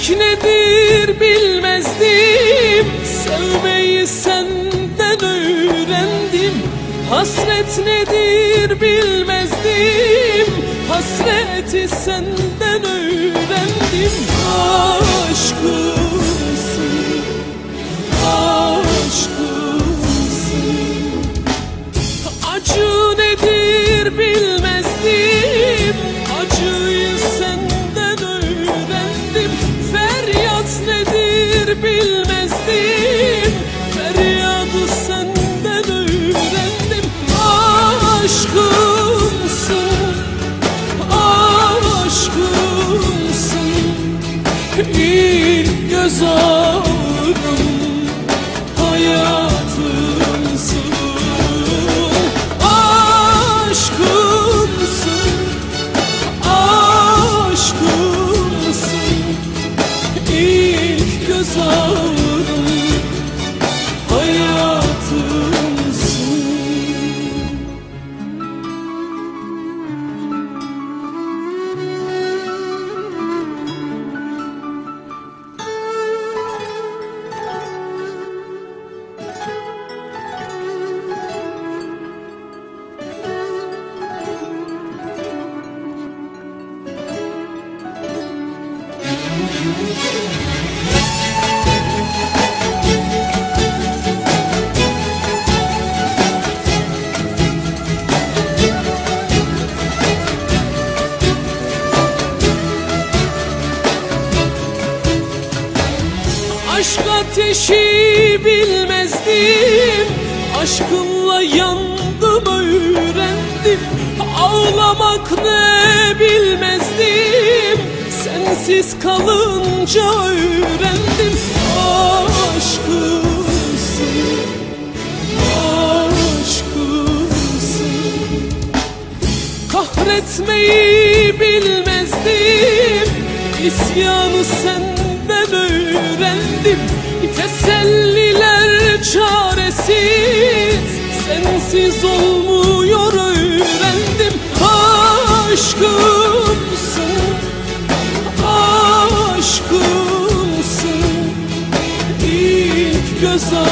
nedir bilmezdim. Sevmeyi senden öğrendim. Hasret nedir bilmezdim. Hasreti senden öğrendim İlk göz ağrım. Hayatımsın Aşk ateşi bilmezdim Aşkınla yandım öğrendim. Ağlamak ne bilmezdim Sensiz kalınca öğrendim Aşkımsın Aşkımsın Kahretmeyi bilmezdim. İsyanı senden öğrendim. Teselliler çaresiz. Sensiz olmuyor öğrendim Aşkım so